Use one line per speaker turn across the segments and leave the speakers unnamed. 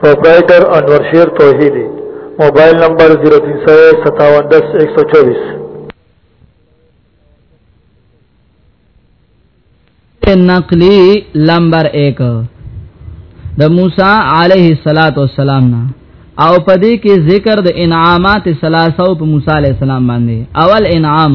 پروپرائیٹر انور شیر توحیدی موبائل نمبر 03015710124
نقلی لمبر 1 د موسی علیه الصلاۃ والسلام نه او پدې کې ذکر د انعامات ثلاثه په موسی علیه السلام باندې اول انعام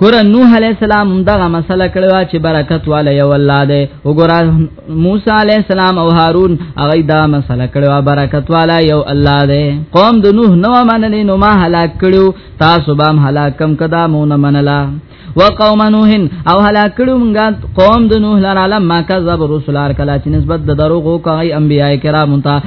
ګور نوح علی السلام دغه مسله کړو چې برکت والا یو الله دی وګور موسی علی السلام او هارون هغه دا مسله کړو برکت والا یو الله دی قوم د نوح نو مننه نو ما هلاک کړو تاسو به هلاکم کدا مون منلا وقوم نوح او هلاک کړو موږ قوم د نوح لرا لما کذب رسول الله کلا چې نسبت د دروغو کوي انبیای کرام ته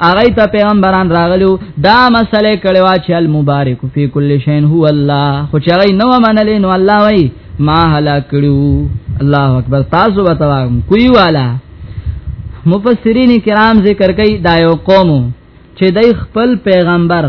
هغه ته پیغمبران راغلو دا مسله کړي وا چې المبارک فی کل شین هو الله خو چې هغه نو منلې نو الله وای ما هلاک کړو الله اکبر تاسو وتاوم کوي والا مفسرین کرام ذکر کوي دا یو قوم چې دای خپل پیغمبر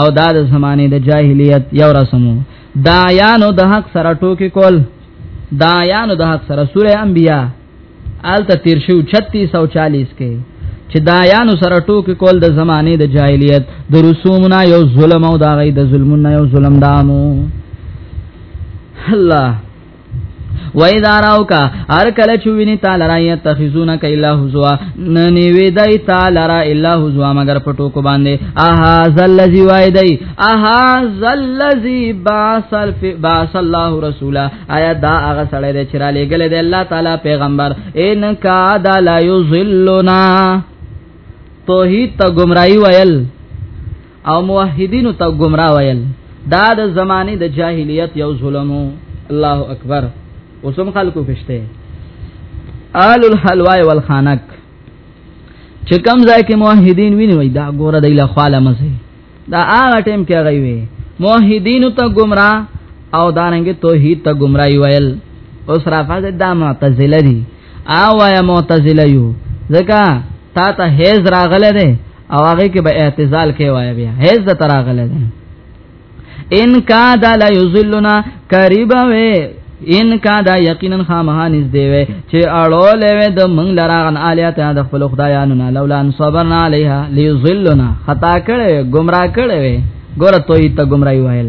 او دا د زمانه د جاهلیت یو رسمو دا یانو د حق سره ټوکی کول دا یانو د حق سره سوره انبیاء آلته تیر شو 3640 کې چې دا یانو سره ټوکی کول د زمانه د جاهلیت د رسومنا یو ظلم او دا غي د ظلمنا یو ظلم دامو الله و اذا راوکا هر کله چوینه تعالی را یتخذون ک الا حزوا ننی وی دای تعالی را الا حزوا مگر پټو کو باندې اها ذلذی وای دای اها ذلذی باسل فی باس الله رسولا آیا دا هغه سړی دی چې را لېګل دی الله تعالی پیغمبر ان کا دا لا یذلنا توحید ته گمراهی ویل او موحدینو ته گمراه ویل دا د زمانه د جاهلیت یو ظلم الله اکبر اوسم خلکو پښته آل الحلوا والخانق چې کم ځای کې موحدین ویني وای دا ګوره د اله خاله مزه دا هغه ټیم کې غوي وي موحدین ته گمراه او دانګ توحید ته گمراهي ویل اوس رافضه د معتزله دي او یا معتزله یو ځکه تا ته هیز راغله ده او هغه کې به اعتزال کې وای بیا هیڅ د تراغله ده ان کا دا لا یذلنا قریب وې ان کا دا یقینا خامها نږدې وې چې اړول وې د مونږ لراغن الیات د خپل خدایانو نه لولا ان صبرنا علیها لیذلنا خطا کړې گمراه کړې ګوره توي ته گمراهي وایل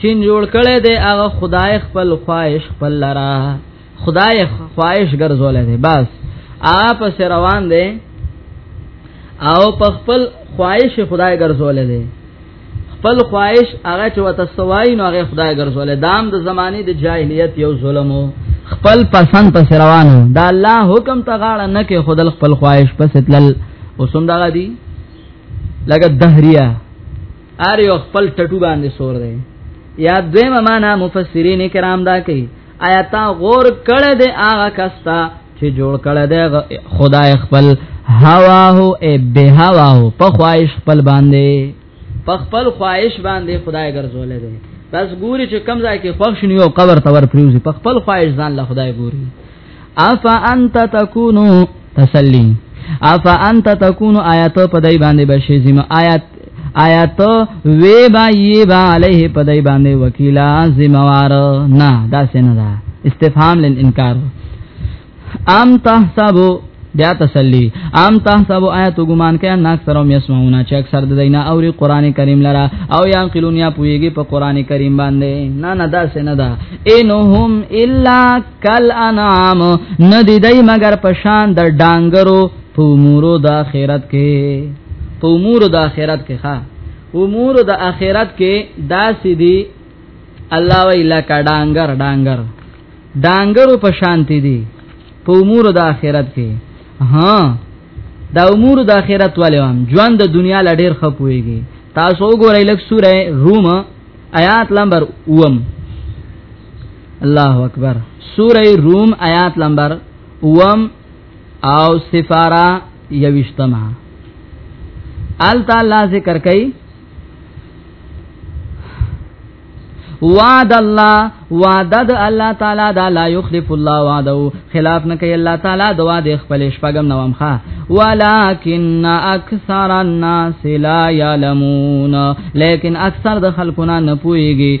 چین جوړ کړي دی هغه خدای خپل خواهش خپل لرا خدای خواهش ګرځول دی بس آپ سره روان دی او په خپل خواهش خدای ګرځول دی خپل خواهش هغه چې وته سوای نو هغه خدای ګرځول دام د زمانه د جاهلیت یو ظلم خپل پسند پس روان دا الله حکم ته غاړه نه کې خدل خپل خواهش پس تل اوسم دا دی لګ دهریه ار یو خپل ټټو باندې سور دی یا دویمه معنا مفسرین کرام دا کوي آیا تا غور کړه دې هغه کستا چې جوړ کړه دې خدای خپل هوا هو ای به هوا هو په خواهش خپل باندې په خپل خواهش باندې خدای ګرځولې دې بس ګوري چې کم ځای کې خوښ نیو قبر تور پریوزي په خپل خواهش ځان له خدای ګوري افا انت تکونو تسلیم افا انت تکونو آیات په دای باندې بشی زم آیات آیات وی با یی با علیه په دای باندې وکیلا زموار نه دا سن دا استفهام لن انکار ام تحسبو بیا تسلی ام تحسب آیات ګمان کین ناک سرم یسمعون چې اکثر د دینه اوري قران کریم لرا او یا قلون یا پویږي په قران کریم باندې نه نه دا سن دا انهم الا کل انعام ندی دای مگر پشان د ډانګرو په امور د اخرت کې په امور د اخرت کې ښا امور د اخرت کې داسې دي الله ویلا کا ډانګر ډانګر ډانګرو په شانتی دي په امور د اخرت کې ها دا امور د اخرت والے هم ژوند د دنیا لډیر خپويږي تاسو وګورئ لک سوره روم آیات نمبر 9 الله اکبر سوره روم آیات نمبر وم او سفارا یوشتما ال تعالی ذکر کئ وعد الله وعده د الله تعالی دا لا یخلف الله وعده خلاف نه کوي الله تعالی د وعده خپل شپږم نوم ښه ولکن اکثر الناس لا يعلمون لیکن اکثر د خلکو نه پويږي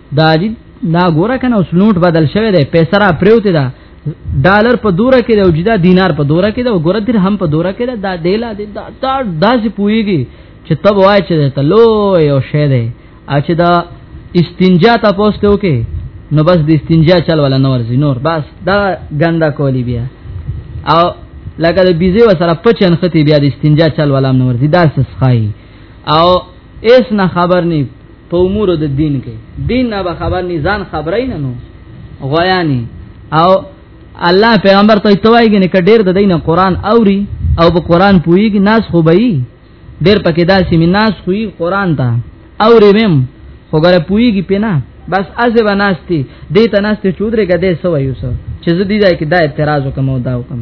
دا دې دا ګوره کنه اوس نوټ بدل شوی دی پیسې را پریوته ده ډالر په دوره کې دی او جدا دینار په دوره کې دی او ګوره درهم په دوره کې دی دا دیلا دی دا دا داسې پويږي چې تب وای چې ته لو یو شی دی ا چې دا استنجا تاسو ته وکي نو بس د استنجا چل ولا نور زی نور بس دا ګندا کولی بیا او لکه د بيزي وسره پچن ختی بیا د استنجا چل ولا نور زی دا سخای او اس نه خبر نه په امور د دین کې دین نه به خبر نه ځان خبرای نه نو غویانی او الله پیغمبر ته توایږي نه کډیر د دین قران اوري او په قران پویږي ناس خو به یي ډیر پکې دا سیمه ناس خو یي قران ته اوري ویم خو ګره پویږي پنا بس ازه بناستی دې ته ناسته چودره غدې سو یوسو چې زه دې ځای کې دا اعتراض وکم او دا وکم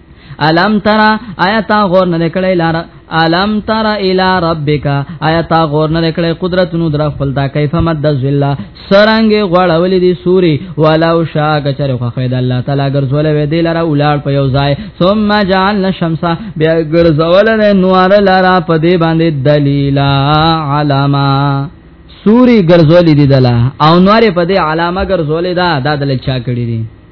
الم ترى آیات غور نه کړی لار الم تر الى ربک آیات غور نه کړی قدرت نو در خپل تا کیف مد ذل سرنګ غړولې دي سوري ولو شا کچره خو خید الله تعالی ګرځول وې دي لره اولاد په یو ځای ثم جعلنا الشمس بیا ګرځول نه نور لرا په دې باندې دلیلا علامه سوري ګرځولې دي دلا او نور په دې علامه ګرځولې دا دا دل چا کړی دي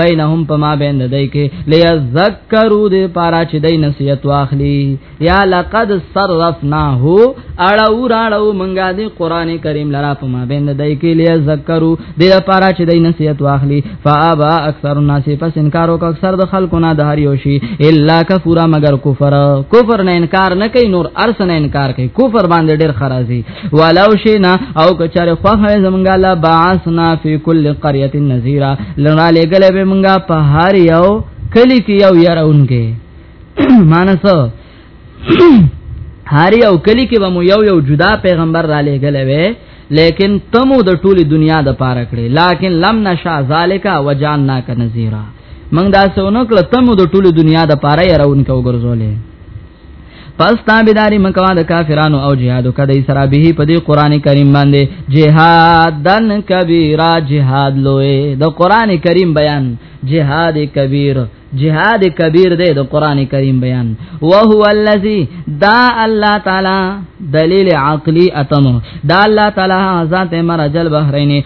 بینهم پما بین دای کې لیذکروا د پارا چې دای نصیحت واخلي یا لقد صرفناه اړو راړو منګه دی قران کریم لرا پما بین دای کې لیذکروا د پارا چې دای نصیحت واخلي فابا اکثر الناس پس انکار وک اکثر د خلکو نه د هر یو شی الا کفر مگر کفر کفر نه انکار نه کوي نور ارس نه انکار کوي کفر باندې ډیر خرازي ولو شینا او کچر خوخ زمونږه لا بعثنا فی کل قريه نذیرا لنا لګل به مونږه په هر یو کلی کې یو يرونګه مانسو هر یو کلی کې به مو یو یو جدا پیغمبر را لګل وی لیکن تمو د ټوله دنیا د پاره کړې لیکن لم نشا ذالک وجاننا کنذیرا موږ دا سونو کړ تمو د ټوله دنیا د پاره يرون کو ګرځولې پس تابیداری مکوا د کافرانو او جهادو کدی سره به په دې قران کریم باندې جهادن کبیره جهاد لوی د قران کریم بیان جهاد کبیر جهاد کبیر دی د قران کریم بیان او هو الذی دا الله تعالی دلیل عقلی اتم دا الله تعالی ذات مرجل بحرین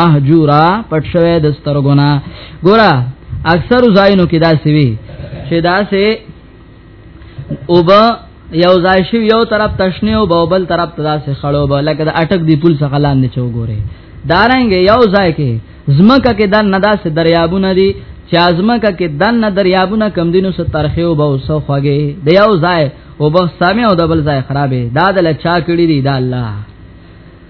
مهجورا پټ شوی د سترګونه ګورا اکثر زاینو کې دا سوي چې دا سه اوبا یو ځای شو یو طرف تشنه او بل طرف تدا سه خړو به لکه د اٹک دی پل څخه لاندې چو ګوره دارنګ یو ځای کې زمکه کې د ندا سه دریابونه دي چې ازمکه کې دن نه دریابونه کم دینو سره ترخه او به وسو خوږي د یو ځای او به سامي او د بل ځای خرابې دا د لچا کړی دی دا الله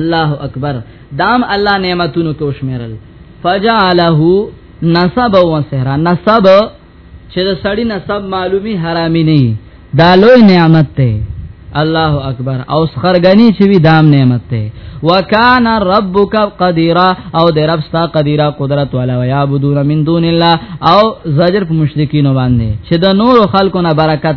الله اکبر دام الله نعمتونو کو شمیرل فجعله نصب و سحر نصب چې د سړی نصب معلومی حرامي نه دا لوی نعمت ته الله اکبر او خرګنی چې وی دام نعمت ته وکانا ربک قدیرا او د رب ستا قدیرا قدرت والا ویا بدون من دون الله او زجر په مشرکین باندې چې د نور خلکو نه برکت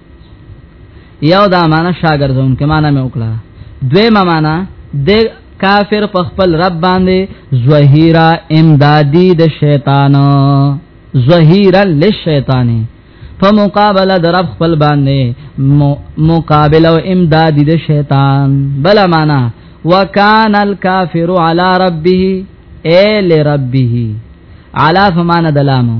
یو دا معنا شاګردون کې معنا مې وکړه دوی معنا د کافر په خپل رب باندې زهیرا امدادی د شیطان زهیرا للشیطان په مقابله د رب خپل باندې مقابله او امدادی د شیطان بل معنا وکان الکافر علی ربه ای لربه علا فمانه دلامو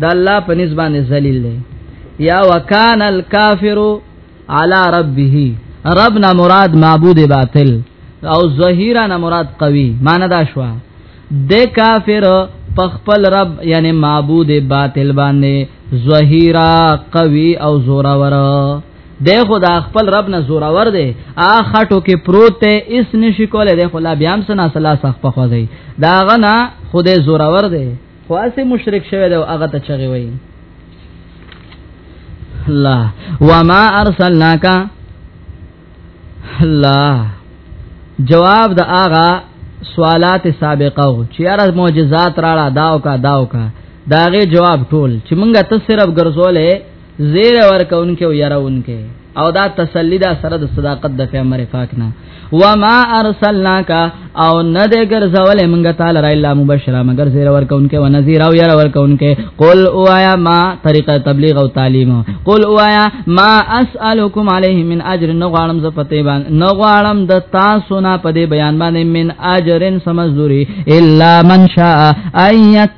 د الله په نسبت ذلیل دی یا وکان الکافر علی ربه رب نه مراد معبود باطل او ظهیرا نه مراد قوی معنی دا شو د کافر پخپل رب یعنی معبود باطل باندې ظهیرا قوی او زورور د خدا خپل رب نه زورور دی ا خټو کې پروت ته اس نشي کوله د خلا بیام سنا سلا سخ په خوځي دا غنا خدای زورور دی خو اسه مشرک شوی دا هغه ته چغي وای الله وما ارسلناک الله جواب د اغا سوالات سابقه او چې یاره معجزات راړه داو کا داو کا داغه جواب ټول چې مونږه ته صرف ګرځولې زیر ورکونکې او يرونکې او دا تسلی دا سره د صداقت د پیغمبر پاک نه و ما ارسلناک او نه دې ګرځولې مونږ تعالی را الا مبشرا مگر زیر ورکونکې و نذیر او ير ورکونکې قل اوایا ما طریقه تبلیغ او تعلیم قل اوایا ما اسالکم علیه من اجر نو غالم ز پته باندې نو غالم د تاسو نه پدې بیان باندې من اجرن سمزوري الا من شاء ایت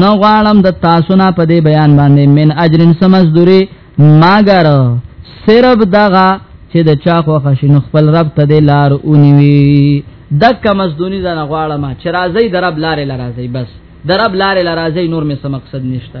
نو غواړم د تاسو نه په دې بیان باندې من اجرن سمزدوري ماګر صرف دغه چې د چا خو خشن خپل رب ته د لار اونوي دک مزدونی زن غواړم چې راځي د رب لارې لراځي بس د رب لارې لراځي نور مې سم مقصد نشته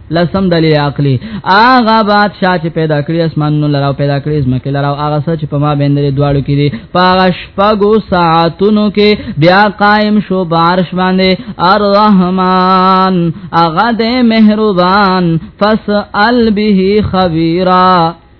لسم دلیل عقلی آغا بادشاہ چې پیدا کړی اسمانونو لراو پیدا کړی زمکه لراو هغه څه چې په ما باندې دواړو کې دي پاغش پغو ساعتونو کې بیا قائم شو بارش باندې الرحمن هغه دې مهربان فسأل به خبيرا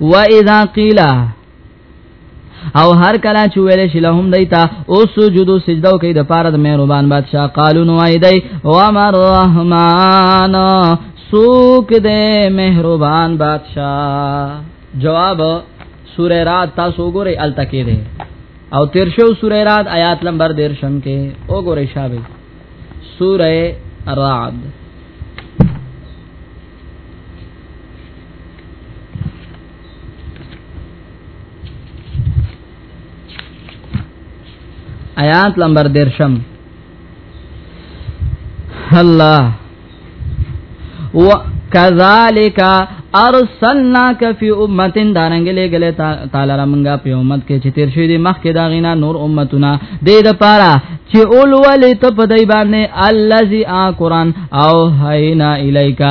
و اذا قیل او هر کله چې ویل شي لهم دیتا او سجدو سجده کوي د پاره د مهربان بادشاہ قالو نو وای دی و امر الرحمن سوک دے مهربان بادشاہ جواب سوره رات تاسو ګورئ التکی دے او تیر شو سوره رات آیات نمبر 13 شم کې او ګورئ شابه سوره رعد آیات نمبر درشم الله وکذالک ارسلناک فی امه دارنګ لګل تعالی رمنګا په امت کې چې تیر شوی دی مخکې دا غینا نور امتونه د دې لپاره چې اول ولې ته په دای باندې الذی قرآن او حینا الیکا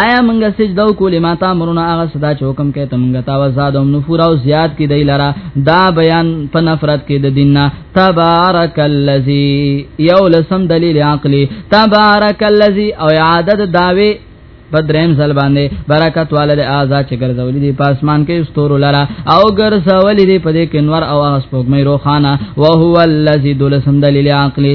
آیا منګه سجده وکولې ما تا مرونه هغه صدا چې حکم کوي ته منګه تا وزاد او نفور او زیات کې دی لرا دا بیان په نفرت کې د دیننا تبارک الذی یو لسم دلیل عقلی تبارک الذی او عادت داوی په دریم ځل باندې برکت والد آزاد چې ګرځولې دي په اسمان کې استور لرا او ګرځولې دي په دې کې نور او اسپوږمۍ روخانه او هو الذی دلسم دلیل عقلی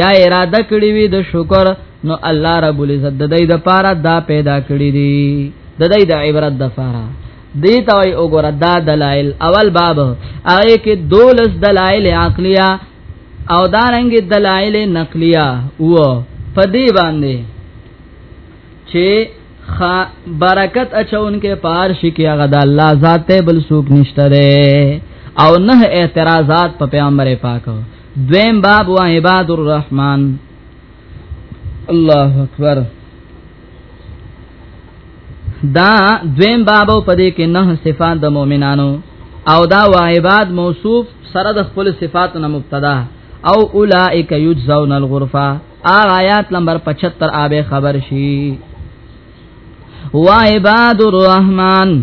یا اراده کړی وي د شکر نو الله رب العزت د دې د پاره دا پیدا کړی دي د دې د عبرت د پاره دی ته وي وګوره دا دلایل اول باب هغه کې دولس دلایل عقلیه او دارنګ دلایل نقلیه و په دې باندې چې خا برکت اچون کې پار شي کې هغه د الله ذات ته بل سوق نشته او نه اعتراضات په پیغمبر پاک دویم باب و عباد الرحمن الله اکبر دا دویم باب په دې کې نه صفات د مؤمنانو او دا و عباد موصوف سره د خپل صفاتو نه مبتدا او اولائک یجزون الغرفه آیات نمبر 75 آبه خبر شي و عباد الرحمن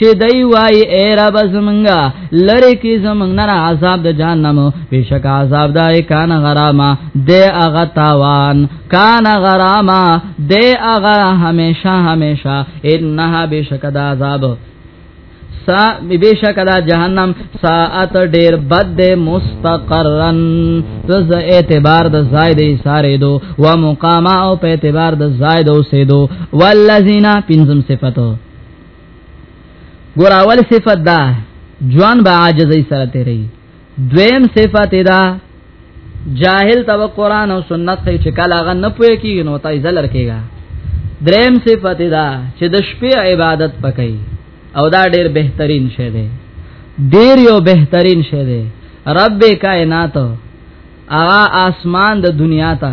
چې دای وای اے رب زمنګا لری کی زمنګ نه عذاب د جهنم بشک عذاب دای کان غراما د اغه تاوان کان غراما د اغه همیشه همیشه انها بشک د عذاب سا بشک دا جهنم ساعت ډیر بد ده مستقرن تز اعتبار د زائد اشاره دو و مقام او په اعتبار د زائد اوسه دو والذین پنزم صفته ګور اول صفت دا جوان به عاجزۍ سره تیری دویم صفت دا جاهل تو قران او سنت خې چې کله غ نه پوي کیږي نو تای زلر کیږي دریم صفت دا چې د شپې عبادت پکې او دا ډیر بهترین شی دی ډیر یو بهترین شی دی رب کائنات اغا آسمان د دنیا ته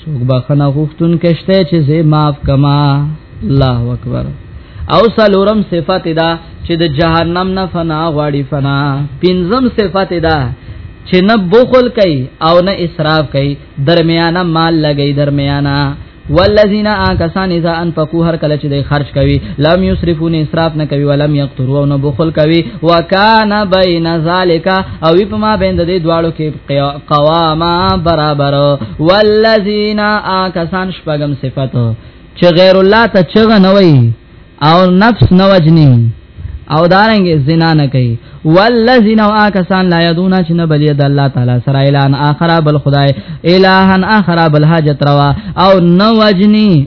سوک بخنه غختون کشته چې زه معاف کما الله اکبر او سلورم صفت دا چې د جهنم نه فنا غواړي فنا پنځم صفت دا چې نه بخل کوي او نه اسراف کوي درمیانه مال لګي درمیانه والذین آکسان اذا انفقوا هر کله چې د خرج کوي لم یسرفون اسراف نه کوي ولم یقتروا نه بخل کوي وکانا بین ذالک او په ما بین د دې دواړو کې قواما برابر والذین آکسان شپغم صفات چې غیر الله ته چغه نه وای او نفس نه وجنی او دارنګ زنا نه کوي والذین واکسان لا یدون چې نه بلی د الله تعالی سره اعلان اخر بل خدای الہن اخر بل حاجت روا او نو وجنی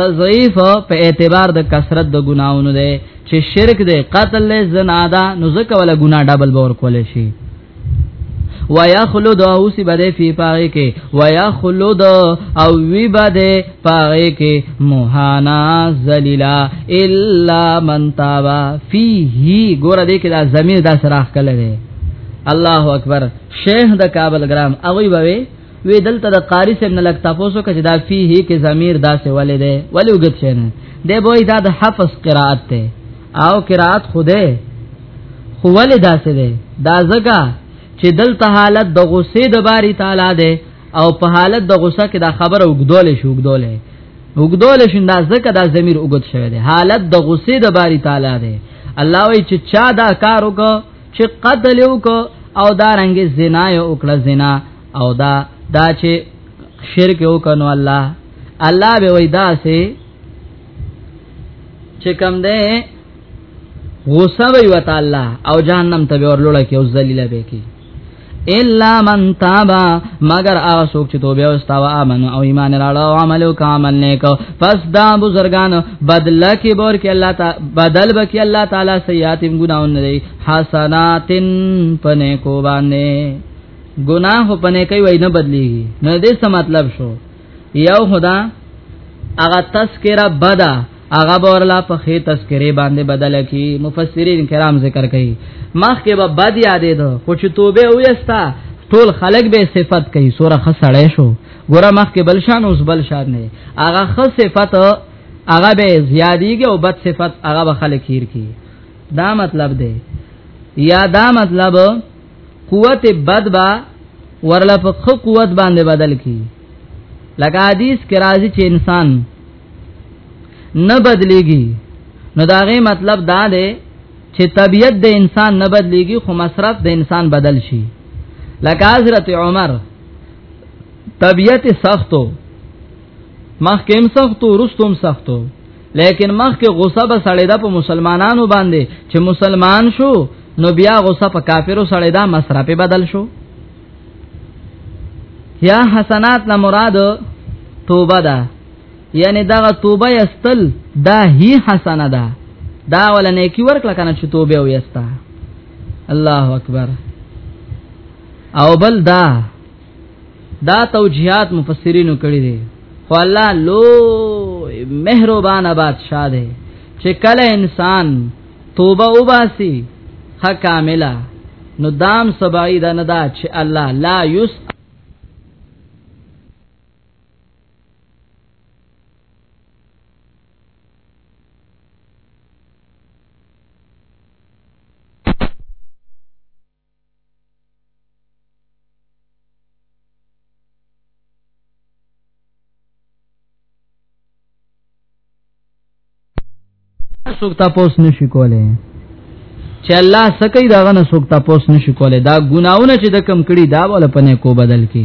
تضعیف په اعتبار د کثرت د ګناونو ده چې شرک ده قتل له زنا ده نو ځکه ولا ګنا ډبل باور کول شي ويخلد او سی بده فی پاره کې ويخلد او وی بده پاره کې موهانا ذلیلا الا من تابا فیه ګور دې کې دا زمير دا سراخ کله ده الله اکبر شیخ د کابل ګرام او وی بوي وی دلته د قاری صاحب نه لګ تاسو کچ دا فيه کې ضمیر داسې ولې ده ولې وګت شنه دی بوې دا د حفظ قرائت ته او قرائت خوده خو ولې داسې ده دا زګه چې دلته حالت د غصې د باری تعالی ده او په حالت د غصه کې دا خبره وګدول شو وګدول وګدول شو دا زکه دا ضمیر وګد شوی دی حالت د غصې د باری تعالی دی الله وی چې چا دا کار وکړ چې قتل وکړو او دا رنګ زنا یو وکړه زنا او دا دا چې شرک وکړو الله الله به وای دا سه چې کم ده غوسه وی وتعالى او جهنم ته ورلوړه کې او ذلیل به کې الا من تابا مگر هغه څوک چې توبه او استوا امن او ایمان راړو او عمل او کامل نیک پس دا بزرگان بدل کې بور کې الله تعالی بدل بکی الله تعالی سیئات ګناون نه حسناتن پنه کو باندې ګناه پنه کوي نه بدلی نه دې څه مطلب شو یو خدا هغه تذکرہ بدا هغه ورلا په خې تذکرې باندې بدل کی مفسرین کرام ذکر کوي مخ کې به بد یادې دو خو چې توبه وېستا ټول خلق به صفت کوي سوره خسړې شو ګوره مخ کې بل شان اوس بل شان نه هغه خ صفت هغه به زیادیږي او بد صفت هغه به خلک هیر کی دا مطلب دی یا دا مطلب قوت بد با ورله په خو قوت باندې بدل کی لکه حدیث کې راځي چې انسان نه بدليږي نو دا غي مطلب دا دی چې طبیعت د انسان نه بدليږي خو مصرف د انسان بدل شي لکه حضرت عمر طبیعت سختو مخکیم سختو رستم سختو لیکن مخکې غصه به سړی دا په مسلمانانو باندې چې مسلمان شو نو بیا غصه په کافرو سړی دا مسره په بدل شو یا حسنات نه مراد توبه ده یعنی دا توبه یستل دا هی حسنه ده دا ول نه کی ورکړه کنه چې توبه ویستا الله اکبر او بل دا دا توجیهات مفسرینو کړی دي خو الله لو مهربان بادشاہ دی چې کله انسان توبه وباسي خه کامله نو دام سبای دا نه دا چې الله لا یس سوک تپوس نشی کوله چې الله سکی دا غنه سوک تپوس نشی کوله دا ګناونه چې د کم کړي دا ول پنه کو بدل کی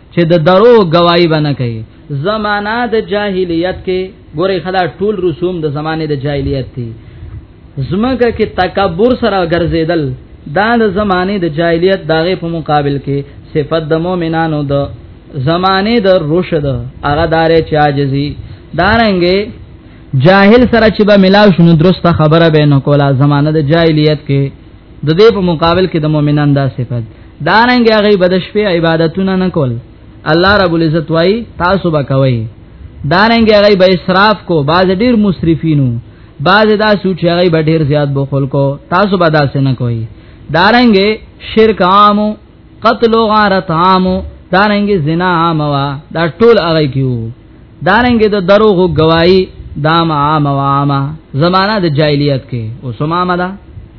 چې د درو گواہی بنه کوي زمانہ د جاهلیت کې ګورې خلا ټول رسوم د زمانه د جاهلیت دي زمګه کې تکبر سره ګرځیدل دا د زمانه د جاهلیت داغه په مقابل کې صفت د مؤمنانو د زمانه د رشد هغه دارې چې عاجزي دارنګې جاهل سره چې به ملاو شنو درسته خبره به نه کوله زمانه د جاهلیت کې د دې په مقابل کې د مؤمنان دا صفت دارنګ هغه بد شپې عبادتونه نه کول الله رب العزت وای تاسو به کوي دارنګ هغه به اسراف کو باز ډیر مسرفینو باز دا سوچ هغه به ډیر زیات بخل کو تاسو به داسې نه کوي دارنګ شرک عام قتل و غارت عام دارنګ زنا عام وا دا ټول هغه کیو دارنګ د دروغ گواہی دام عام و عامه زمانہ د جاهلیت کې اوسمه مده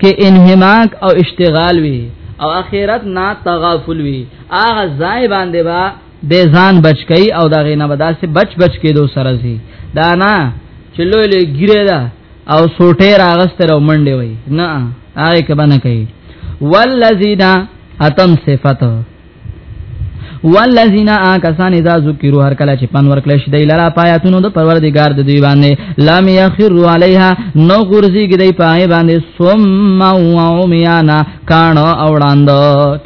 کې انهماک او اشتغال وي او اخرت نه تغافل وي هغه ځای باندې با د ځان بچکی او دا غینه بداسه بچ بچ کې دو سره زی دا نه چلو له ګیره دا او سوټه راغستر او منډه وي نه هغه کبه نه کوي والذین اتم صفته والذین آکسان اذا ذکروا هر کله چې پن ورکل شي دی لرا پایاتونو د پروردگار د دی باندې لم یخروا علیها نو غرزی کې دی پای باندې ثم او عمیانا کان او وړاند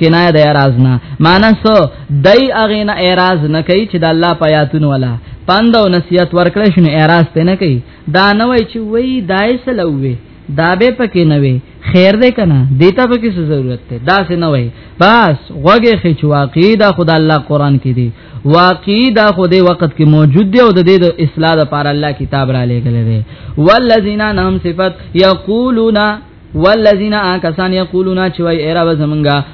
کنایه د اعتراض نه مانسو دای اغه نه اعتراض نه کوي چې د الله پایاتونو ولا پند او نصیحت ورکړې شنو اعتراض ته نه کوي دا نه وای چې وای دای سلوي دا به پکې نه وي خیر دې کنه دیتا به کې ضرورت ده دا څه نه وي بس غوګه خې چې واقعي دا خدای الله قران کې دی واقعي دا خدای وخت کې موجود دی او د دې د اصلاح لپاره الله کتاب را لېګل دی والذین نام صفات یقولون والذین آکسان یقولون چې وای ایرا زمنګا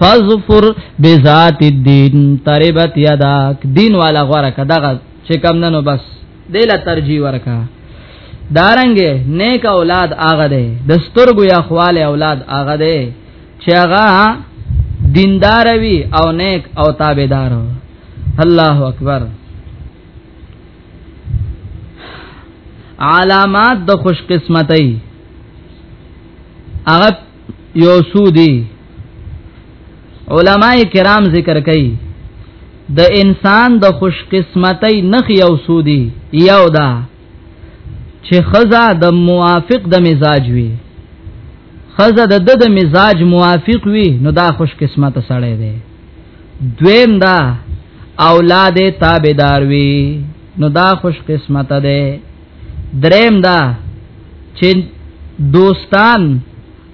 فظفر بذات الدين تربت يداك دین والا غره کداغه چې کم نه نو بس دله ترجیح ورکا دارنګ نیک اولاد آغا ده د سترګو یا خواله اولاد آغا ده چې هغه دیندار وي او نیک او تابعدار الله اکبر علامات د خوش قسمتۍ هغه یو سودی علما کرام ذکر کوي د انسان د خوش قسمتۍ نخ یو سودی یو دا چې خزا د موافق د مزاج وي خزا د د مزاج موافق وي نو دا خوش قسمت سړی دی دویم دا اولاد تابعدار وي نو دا خوش قسمت ده دریم دا چې دوستان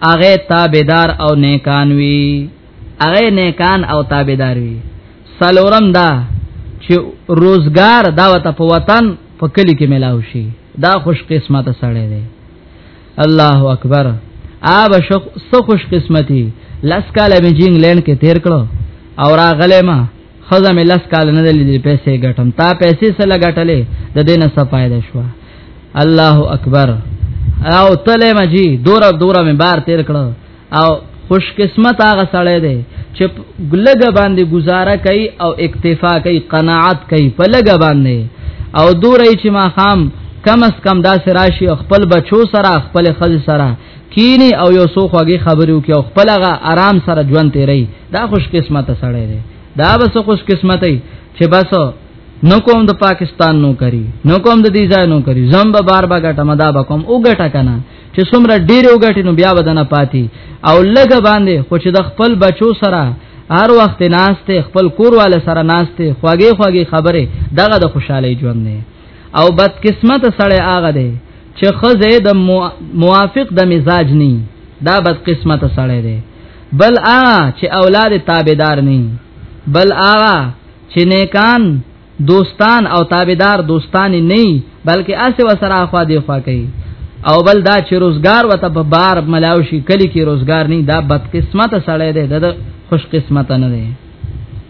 هغه تابعدار او نیکان وي هغه نیکان او تابعدار وي سلورم دا چې روزګار دا وته په وطن په کلی کې ملاو شي دا خوش قسمت سره دی الله اکبر آب شخ سو خوش قسمتی لس کاله می جنگ لین کې تیر کړو او راغله ما خزه مې لس کال نه لیدلې پیسې ګټم تا پیسې سره ګټلې د دینه څه فائدہ شو الله اکبر او تله مجی دورا دورا مې بار تیر کړ او خوش قسمت هغه سړی دی چې لګ باندې گزاره کوي او اکتفا کوي قناعت کوي په لګ باندې او دورې چې ما خام کم اس کم دا سراشي خپل بچو سره خپل خل سره کینی او یو سو خوږی خبرې وکي او خپل هغه آرام سره ژوند تیری دا خوش قسمت سړی دی دا بس خوش قسمت دی چې بس نو کوم د پاکستان نو کری نو کوم د دې ځای نو کری زم به بار با ګټه مدا به کوم او ګټه کنه چې څومره ډیر او ګټه نو بیا بدنه پاتی او لګ باندې خو چې د خپل بچو سره هر وخت ناشته خپل کور والے سره ناشته خوږی خوږی خبره دغه د خوشحالي ژوند نه او بد قسمت سړی آغه دی چې خزه د موافق د مزاج نه دا بد قسمت سره دی بل آ چې اولاد تابعدار نه بل آ چې نیکان دوستان او تابعدار دوستان نه بلکې اسه وسره اخوا دی خوا کوي او بل دا چې روزګار وته په بار ملاو شي کلی کې روزګار نه دا بد قسمت سره دی د خوش قسمت نه دی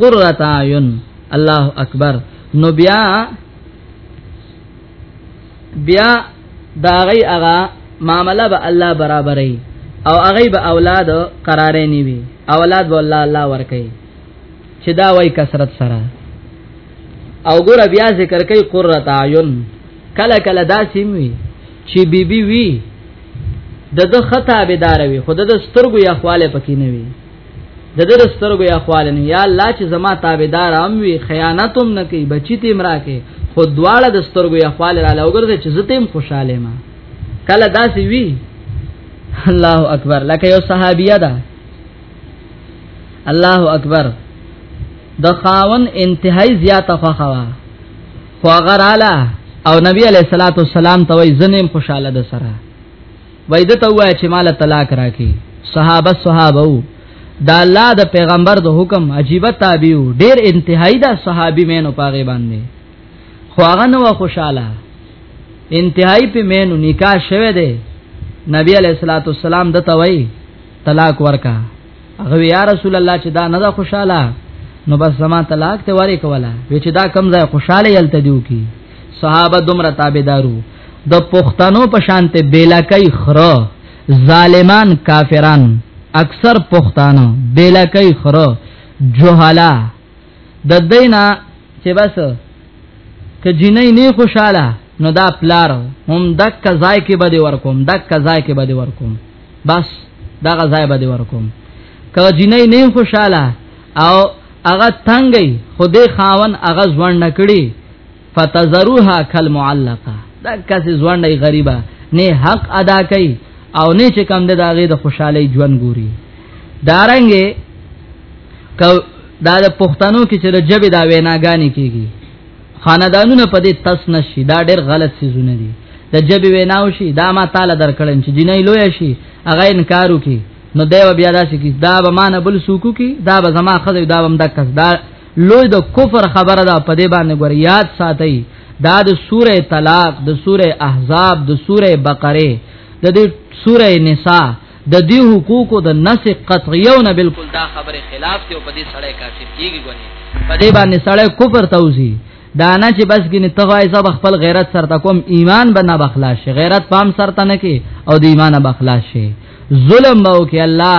قرۃ عیون الله اکبر نو بیا بیا دا غي هغه معاملہ به الله برابرې او هغه به اولاد قرارې نیوي اولاد به الله الله ورکې چې دا وای کثرت سره او ګور بیا ذکر کوي قرۃ عیون کله کله دا سیم وی چې بیبي وی د د خطا بيدار وي خود د سترګو یا خواله پکې نه وي د در سترګو یا خوالن یا الله چې زما تابعدار ام وی خیانتم نه کوي بچی تیم راکې خو دواړه د سترګو یا خوال را لوګرځي چې زتیم خوشاله ما کله داسې وی الله اکبر لکه یو صحابیه ده الله اکبر د خاون انتهای زیاته خوخوا خو غراله او نبی علیہ الصلوۃ والسلام ته وای زنیم خوشاله ده سره وای د ته وای چې مال طلاق راکې صحابه صحابه وو دا الله د پیغمبر د حکم عجیب تابع وو ډیر انتهایی دا صحابي مینو پاغه باندې خو هغه نو خوشاله انتهایی په مینو نکاح شوه دی نبی علیہ الصلوۃ والسلام د توي طلاق ورکا هغه یا رسول الله چې دا نه ده خوشاله نو بس زما طلاق ته وری کوله وی چې دا کم ځای خوشاله یلته دیو کی صحابه دومره تابعدارو د پښتنو په شانته بیلکای خره ظالمان کافران اکثر پښتانه بیلکای خره جوهلا د دینا چې بس ک جنې نه خوشاله نو دا پلار هم دک ځای کې بده ورکوم دک ځای کې بده ورکوم بس دا ځای بده ورکوم ک جنې نه خوشاله او هغه تنګي خدای خاون هغه ځوان نکړي فتذروها کالمعلقه دا کسې ځوانډي غریبه نه حق ادا کوي او نه چې کم ده داغه د خوشحالي ژوند ګوري دارنګې کو دا د پښتنو کې چې د جبه دا ویناګانی کیږي خاندانونه په دې تس نشي دا ډېر غلط سيزونه دي د جبه ویناو شي دا ما تعالی درکړم چې جنې لوی شي هغه انکار وکي نو دیو بیا داسې کی دا به مان بل سوکو کی دا به زما خزه دا به مدکس دا لوی د کفر خبره ده په دې باندې ګور یاد ساتئ دا د سوره طلاق د سوره احزاب د سوره بقره د دې سوره نساء د دې حقوقو د نس قطعیو نه بالکل دا خبره خلاف دی او په دې سړی کافر کیږي ګوري په دې باندې سړی کفر توزی دا نه چې بس ګنې تغای زب خپل غیرت سره تکوم ایمان به نه بخلاش غیرت پام سره نه کې او د ایمان بخلاش ظلم به وکي الله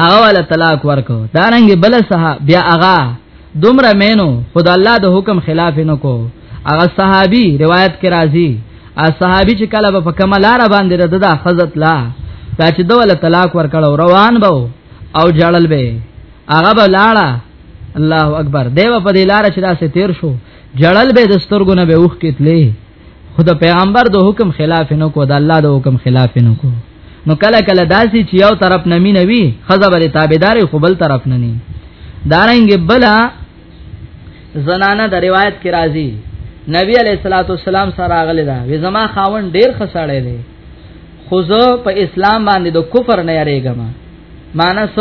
هغه ول طلاق ورکو دا رنګ بل صحه بیا هغه دومره مینو خدای الله د حکم خلاف نه کو هغه صحابي روایت کې راځي ا صحابي چې کله په کملار باندې د ددا خزت لا دا چې دوله طلاق ورکړو روان بو او جړل به هغه به لاړه الله اکبر دیو په دې لار چې دا سه تیر شو جړل به د سترګو نه به اوخ کتلې خو د پیغمبر د حکم خلاف نه کو د الله د حکم خلاف نه کو نو کله کله داسي چې یو طرف نه مينوي خزه بل تابعداري خو بل طرف نه ني دارنګ بلا زنانه د روایت کې راځي نبی علیہ الصلوۃ والسلام سره اغلی دا وی زما خاون ډیر خسړې دی خو زه په اسلام باندې د کفر نه یریږم مانس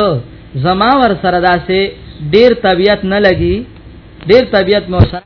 زما ور سره داسې ډیر طبیعت نه لګي ډیر طبیعت مو سره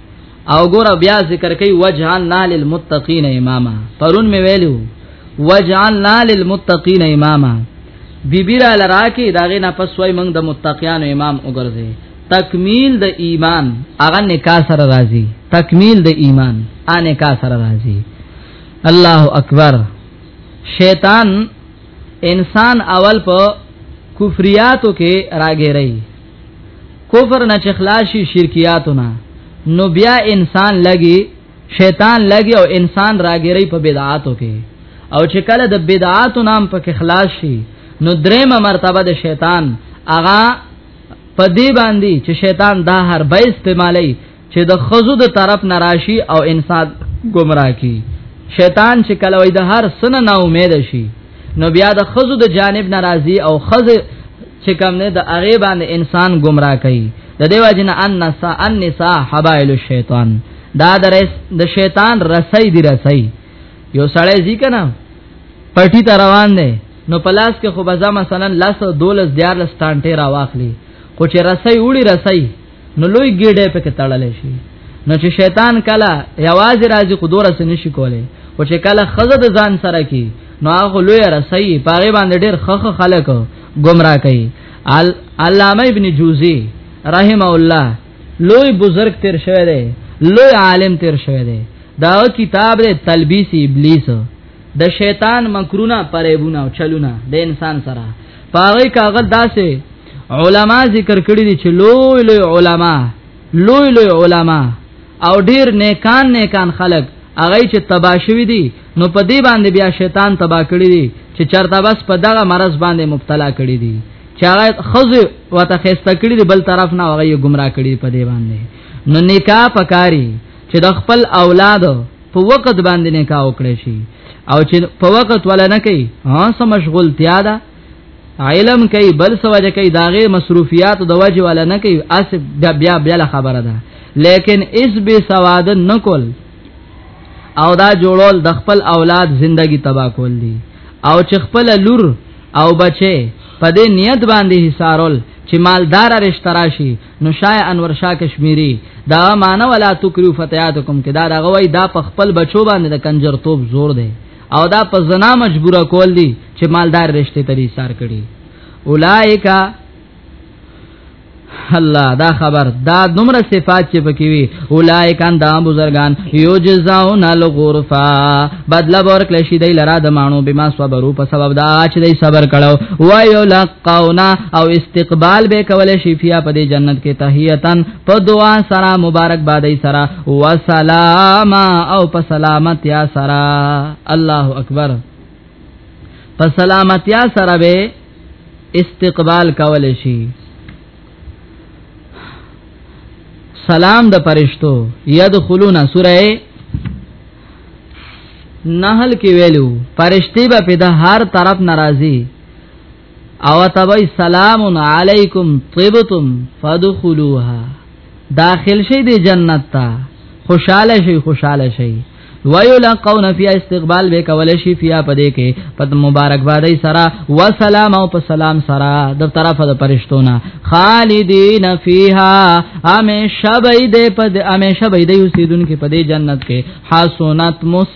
او ګور بیا ذکر کوي وجعلنا للمتقین اماما پرون می ویلو وجعلنا للمتقین اماما بیبیرا لراکی داغه نه پس وای موږ د متقیانو امام وګرځي تکمیل د ایمان هغه نکاح سره راځي تکمیل د ایمان ا نکاح سره راځي الله اکبر شیطان انسان اول په کفریاتو کې راګیري کفر نه چې خلاص شي شرکیاتو نه نو بیا انسان لګي شیطان لګي او انسان راګری په بدعاتو کې او چې کله د بدعاتو نام په کې خلاص شي نو درېمه مرتبه د شیطان اغا په دې باندې چې شیطان دا هر به استعمالي چې د خزو د طرف نراشي او انسان گمراه کی شیطان چې کله وای د هر سن نه امید شي نو بیا د خزو د جانب ناراضي او خز چې کم نه د هغه باندې انسان گمراه کوي د دیو جن ان نساء ان نساء حبائل الشیطان دا د د شیطان رسۍ دی رسۍ یو سړی ځی کنه پټی ته روان دی نو پلاس کې خو بزا مثلا لاس دولس دیار لس ټانټه را واخلي خو چې رسۍ وړي رسۍ نو لوی ګډه په کې تړلې شي نو چې شیطان کله یواز راځي خو دور سره نشي کولای او چې کله خزه د ځان سره کی نو هغه لوی رسي پاره باندې ډېر خخ خلک گمراه کوي علامه ابن جوزی رحمه الله لوی بزرگ تیر شوی دی لوی عالم تیر شوی دی دا کتاب دی تلبیس ابلیس د شیطان مکرونه پریبونه او چلونه د انسان سره پاره کاغذ داسې علما ذکر کړی دي چې لوی لوی علما لوی لوی علما او ډیر نیکان نیکان خلق هغه چې تبا شوی دي نو په دې باندې بیا شیطان تبا کړی دي چې چرته بس په دغه مرض باندې مبتلا کړی دي چې هغه خزه وته خسته کړی دي بل طرف نه هغه یې گمراه کړی په دې باندې نو نکاح پکاري چې د خپل اولاد په وخت باندې نکاح وکړي شي او چې په وخت ولا نه کوي ها سم مشغول تیا ده علم کوي بل سوجه کوي داغه مصروفیات د وجه ولا نه کوي اس بیا بیا خبره ده لیکن اس به سواد نه کول او دا جوړول د خپل اولاد زندگی تبا کول دي او چې خپل لور او بچي په دې نیت باندې حسارول چې مالدار رشتہ راشي نو شای انور شاه کشمیری دا معنی ولا تکریو فتیاتکم کې دا دغه وای دا په خپل بچو باندې د کنجر توپ زور دی او دا په زنا مجبور کول دي چې مالدار رشته تری سار کړي اولائکا الله دا خبر دا دومره صفات چې پکې وي اولایکان دا بزرگان یو جزاون الغرفا بدل ور کله شي دی لرا د مانو بما صبرو په سبب دا چې دی صبر کړو و یلقونا او استقبال به کول شي فیا په دې جنت کې تحیتن په دعا سره مبارک بادای سره وسلام او په سلامتیا سره الله اکبر په سلامتیا سره به استقبال کول شي سلام د پرشتو يدخلون سوره نحل کې ویلو پرشتي به په د هر طرف ناراضي او تبای سلام علیکم طبتم فدخلوها داخل شي د جنت ته خوشاله شي خوشاله شي ويلقون فی استقبال به کول شي فیا پدې کې پد مبارک بادای سرا و سلام او په سلام سرا د طرفه د پرشتونه خالدین فیها همیشه به دې پد همیشه به دې اوسیدونکو پدې جنت کې حسنت مس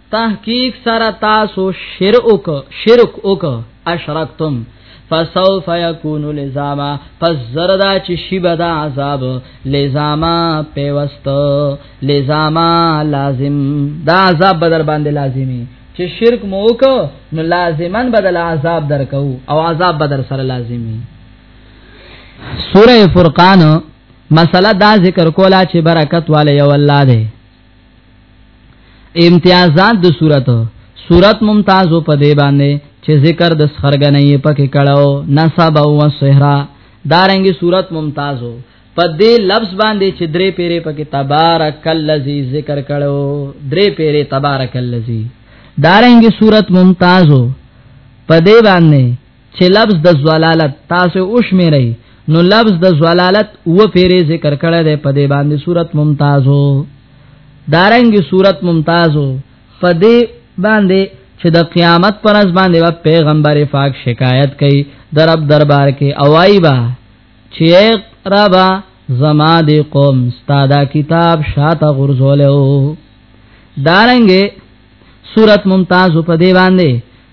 تحقیق سره تاسو شرک شرک وک اشرکتم فسوف یکون لزاما پس زردا چې شی بدا عذاب لزاما پیوست لزاما لازم دا عذاب بدل باندې لازمی چې شرک مو وک نو لازما بدل عذاب درکو او عذاب بدل سره لازمی سوره فرقان مسله دا ذکر کولا چې برکت والے یو الله دی امتیازات د صورت صورت ممتاز په دی باندې چې ذکر د سخرګنې پکې کړهو نصب او صحرا دارنګي صورت ممتاز په دې لفظ باندې چې درې پیرې پکې تبارک الذی ذکر کړهو درې پیرې تبارک الذی دارنګي صورت ممتاز په دی باندې چې لفظ د زلالت تاسو وشمیرئ نو لفظ د زلالت و پیری ذکر کړه ده په دې باندې صورت ممتازو دارنګي صورت ممتازو په دې باندې چې د قیامت پر ورځ باندې و پیغمبر پاک شکایت کوي در رب دربار کې اوای با چې ربا زما دې قوم ستاده کتاب شاته غرزولو دارنګي صورت ممتازو په دې باندې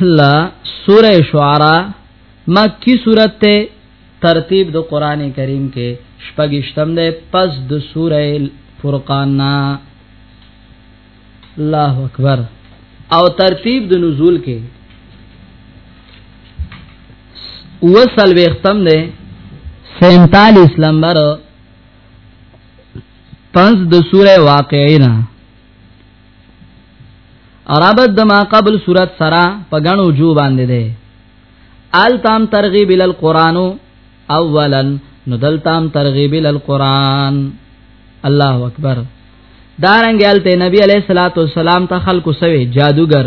لا سوره شعراء مکی سورت ته ترتیب د قران کریم کې شپږشتم ده پس د سوره فرقان نا الله اکبر او ترتیب د نزول کې وصل وختم ده 47 نمبر پس د سوره واقعینا عربت د ما قبل صورت سرا په غنو جو باندې ده ال تام ترغیب ال قران اولا نو دل تام ترغیب ال قران الله اکبر دارنګ الته نبی علیہ الصلوۃ والسلام ته خلق سوي جادوګر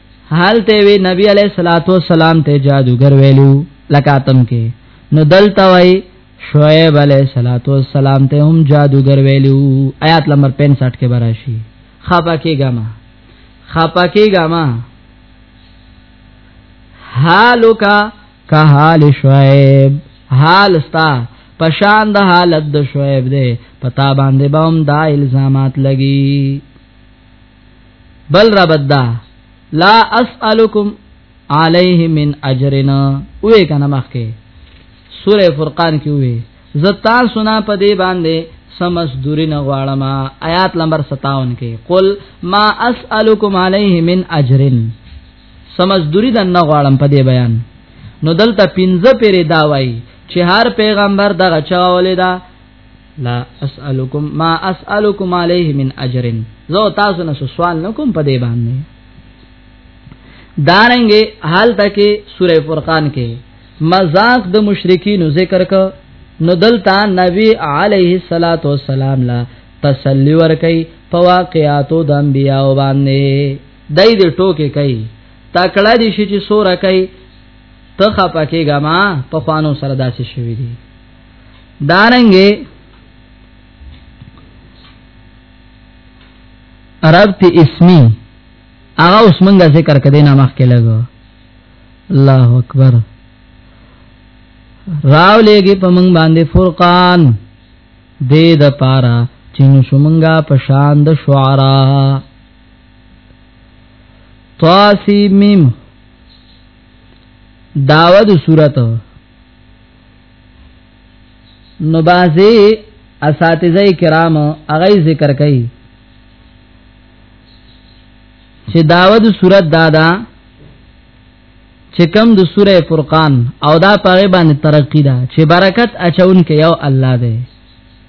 حال ته وی نبی علیہ الصلات والسلام ته جادوګر ویلو لکاتم کې نو دلته وای شعیب علیہ الصلات والسلام ته هم جادوګر ویلو آیات نمبر 65 کې براشي خپا کې ګما خپا کې ګما حالو کا کا حال شعیب حال ستا پشان د حالت د شعیب دی پتا باندې بوم دا الزامات لګي بل ربد دا لا اسالکم علیه من اجرنا وې کنه مخکې سوره فرقان کې وې زتا سنا په دې باندې سمس دوری نه غواړم آیات نمبر 57 کې قل ما اسالکم علیه من اجرن سمس دوری د نه غواړم په دې بیان نو دلته پنځه پیری دا وای چې هر پیغمبر دغه چاولې دا لا اسالکم ما اسالکم علیه من اجر زو تاسو نه سوال نکوم په دې باندې دارنګه حال تک سوره فرقان کې مزاق د مشرکین ذکر ک نو دلتا نبی علیه الصلاۃ والسلام لا تسلی ور کوي په واقعاتو د انبیاء باندې دای دې ټوکې کوي تکړه دي شي چې سوره کوي ته خپکه ګما په خوانو سره داسې شوی دی دارنګه ربط اسمی هغه اوس مونږه ذکر کدی نه مخکې لګو الله اکبر راو لګي په مونږ باندې فرقان دې د پارا چې نو شومنګا په شان د شعرا طاسی میم داود صورت نو بازي اساتذه کرام هغه ذکر کوي چې داود صورت دادا چې کم د سوره فرقان او دا پاره باندې ترقی دا چې برکت اچون کې یو الله دی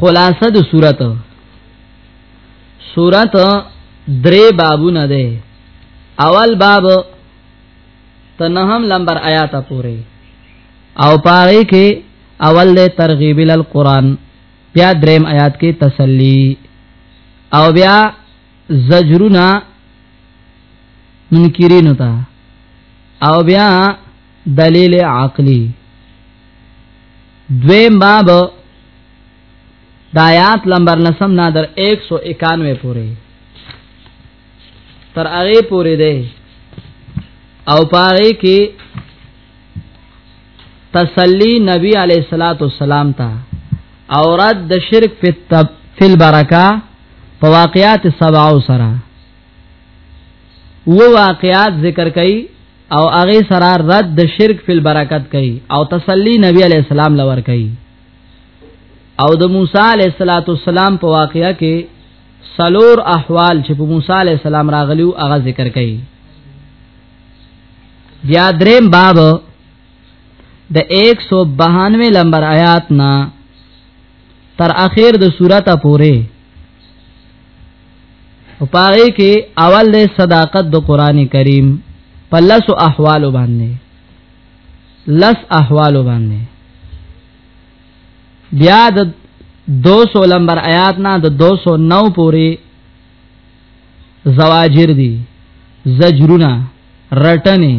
خلاصه د صورت صورت درې بابونه ده اول باب تنهم لمبر آیات پورې او پاره کې اول له ترغیب ال قران بیا دریم آیات کې تسلی او بیا زجرنا منکرین تا او بیا دلیل عقلی دویم باب دایات لمبر لسم نادر 191 پوری تر هغه پوری دی او پاره کې تسلی نبی علیہ الصلات والسلام ته او رد د شرک په تب فل برکا په واقعات سبعو سره و واقعات ذکر کړي او هغه سره رد د شرک فل برکت کوي او تسلی نبی علی السلام لور کوي او د موسی علی السلام په واقعیا کې سلور احوال چې په موسی علی السلام راغلیو هغه ذکر کوي بیا دریم باب د 192 لمبر آیات نه تر اخر د سورته پوره او پاره کې اول د صداقت د قران کریم په لس احوال باندې لس احوال باندې بیا د 200 لمبر آیات نه د 209 پورې زواجر دي زجرونه رټنه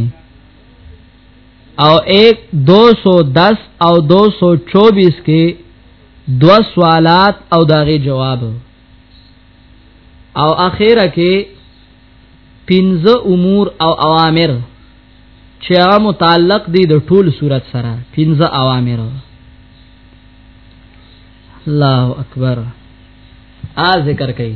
او 1 210 او 224 کې دو سوالات او داغه جواب او اخیره کې پنځه امور او اوامر چې هغه متعلق دي د ټول صورت سره پنځه اوامر الله اکبر ا ذکر کوي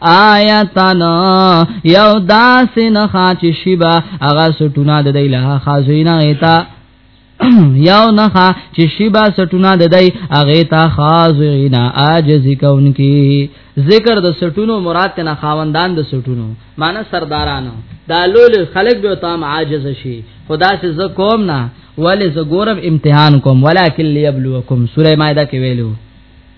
آیتن یو داس نه خاچ شیبا هغه سټونه د دی له خازینا ایتا یو نه خا چې شیبا سټونه د دی هغه تا خازینا عاجز کونکي ذکر د سټونو مراد نه خاوندان د سټونو معنی سردارانو دا لول خلق به تام عاجز شي خدا سے ز کوم نه ولې ز ګورم امتحان کوم ولکن ليبلوکم سوره مائده کې ویلو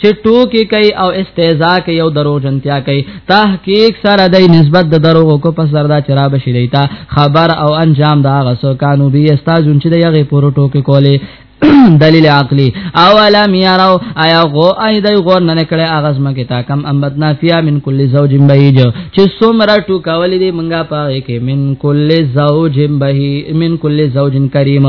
چې ټوکی کوي او استهزاء کوي او درو جنتیا کوي تحقیق سره د نسبت د دروغ کو پس دردا چرا بشی دیتا خبر او انجام دا غسو کانو بی استاجون چې دغه پورو ټوکی کولی دلیل عقلی اولا میارو آیا غو ای دای غور نه کړه اغاز مکه تا کم امبتنا فیا من کل زوج بهیج چې سومرا ټو کولې دی منګه پاره کې من کل زوج بهی من کل زوج کریم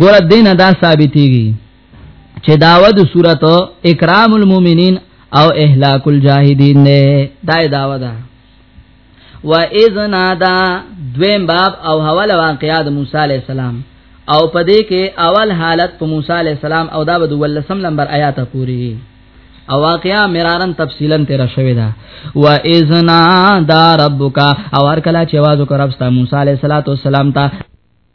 ګور دین دا ثابتېږي چې داوود صورت اکرام المؤمنین او اهلاك الجاهدین نه دا داوا ده و اذ نادا دویم باب او حوال واقعات موسی علی السلام او پدې کې اول حالت په موسی علی السلام او دا بده ولسم نمبر آیات پوری او واقعا مرارن تفصیلا تیر شوی دا و اذنا دا ربک او هر کله چې आवाज وکړ رب ست موسی علیہ الصلوۃ والسلام ته